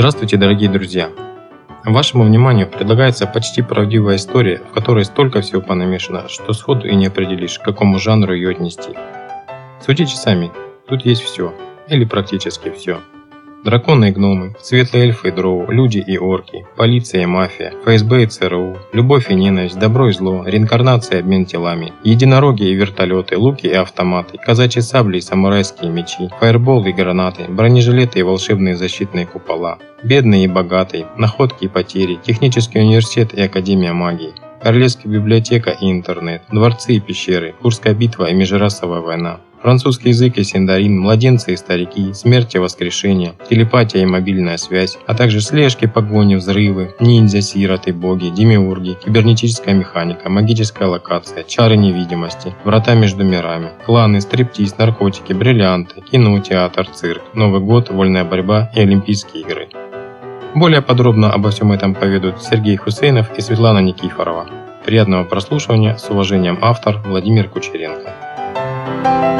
Здравствуйте, дорогие друзья! Вашему вниманию предлагается почти правдивая история, в которой столько всего понамешано, что сходу и не определишь, к какому жанру ее отнести. Судите сами, тут есть все, или практически все. Драконы и гномы, светлые эльфы и дроу, люди и орки, полиция и мафия, ФСБ и ЦРУ, любовь и ненависть, добро и зло, реинкарнация и обмен телами, единороги и вертолеты, луки и автоматы, казачьи сабли и самурайские мечи, фаербол и гранаты, бронежилеты и волшебные защитные купола, бедные и богатые, находки и потери, технический университет и академия магии. Королевская библиотека и интернет, дворцы и пещеры, Курская битва и межрасовая война. Французский язык и синдарин, младенцы и старики, смерть и воскрешение, телепатия и мобильная связь, а также слежки, погони, взрывы, ниндзя, сироты, боги, демиурги, кибернетическая механика, магическая локация, чары невидимости, врата между мирами, кланы, стриптиз, наркотики, бриллианты, кино, театр, цирк, Новый год, вольная борьба и Олимпийские игры. Более подробно обо всем этом поведут Сергей Хусейнов и Светлана Никифорова. Приятного прослушивания, с уважением автор Владимир Кучеренко.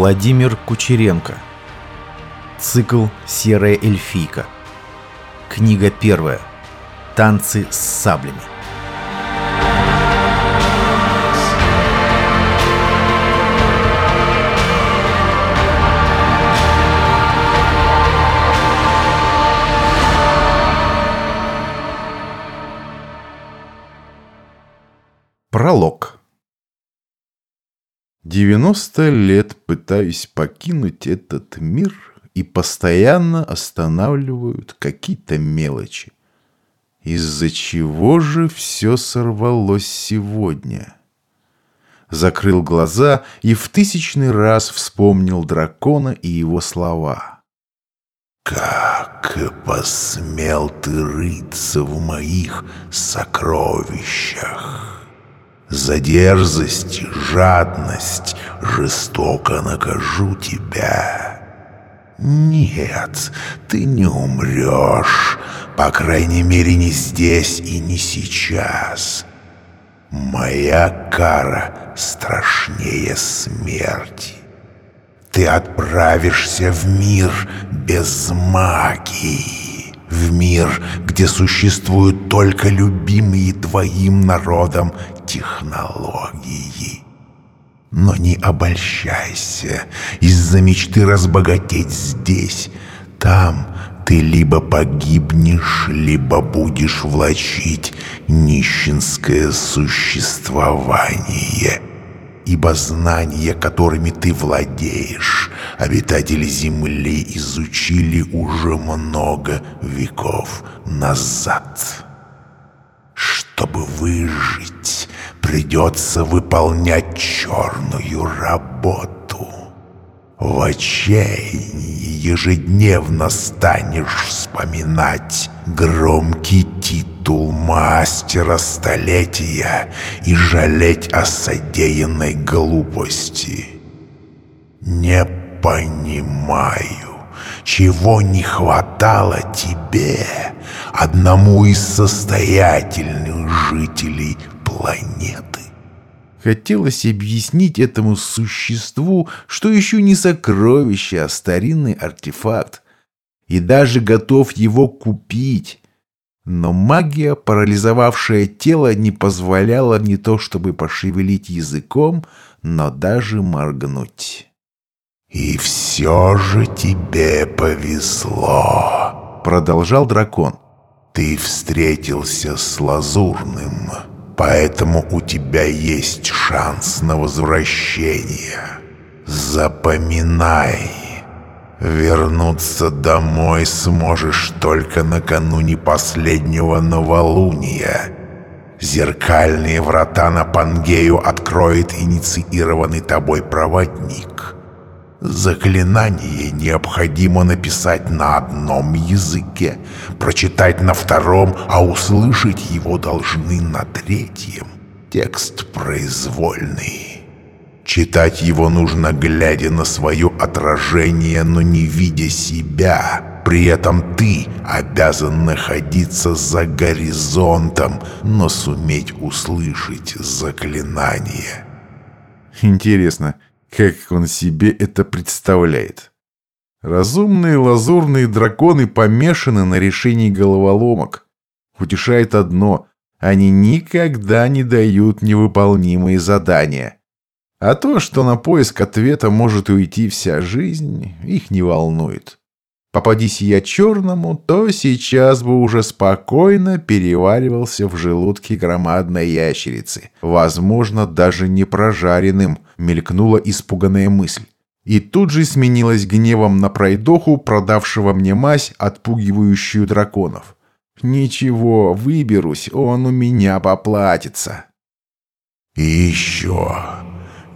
Владимир Кучеренко. Цикл «Серая эльфийка» Книга первая. «Танцы с саблями» Пролог 90 лет пытаюсь покинуть этот мир и постоянно останавливают какие-то мелочи. Из-за чего же все сорвалось сегодня? Закрыл глаза и в тысячный раз вспомнил дракона и его слова. «Как посмел ты рыться в моих сокровищах!» За дерзость, жадность жестоко накажу тебя. Нет, ты не умрешь, по крайней мере не здесь и не сейчас. Моя кара страшнее смерти. Ты отправишься в мир без магии в мир, где существуют только любимые твоим народом технологии. Но не обольщайся из-за мечты разбогатеть здесь. Там ты либо погибнешь, либо будешь влачить нищенское существование. Ибо знания, которыми ты владеешь, обитатели Земли изучили уже много веков назад. Чтобы выжить, придется выполнять черную работу. В отчаянии ежедневно станешь вспоминать громкий титул мастера столетия и жалеть о содеянной глупости. Не понимаю, чего не хватало тебе, одному из состоятельных жителей планеты. Хотелось объяснить этому существу, что еще не сокровище, а старинный артефакт. И даже готов его купить. Но магия, парализовавшая тело, не позволяла не то чтобы пошевелить языком, но даже моргнуть. «И все же тебе повезло», — продолжал дракон. «Ты встретился с Лазурным, поэтому у тебя есть шанс на возвращение. Запоминай». Вернуться домой сможешь только накануне последнего новолуния. Зеркальные врата на Пангею откроет инициированный тобой проводник. Заклинание необходимо написать на одном языке, прочитать на втором, а услышать его должны на третьем. Текст произвольный. Читать его нужно, глядя на свое отражение, но не видя себя. При этом ты обязан находиться за горизонтом, но суметь услышать заклинание. Интересно, как он себе это представляет? Разумные лазурные драконы помешаны на решении головоломок. Утешает одно – они никогда не дают невыполнимые задания – а то, что на поиск ответа может уйти вся жизнь, их не волнует. Попадись я черному, то сейчас бы уже спокойно переваривался в желудке громадной ящерицы. Возможно, даже не прожаренным, мелькнула испуганная мысль. И тут же сменилась гневом на пройдоху, продавшего мне мазь, отпугивающую драконов. «Ничего, выберусь, он у меня поплатится». «И еще...»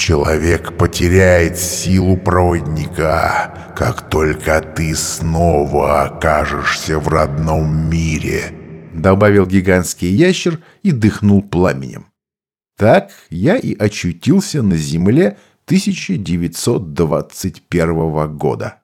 Человек потеряет силу проводника, как только ты снова окажешься в родном мире», — добавил гигантский ящер и дыхнул пламенем. Так я и очутился на земле 1921 года.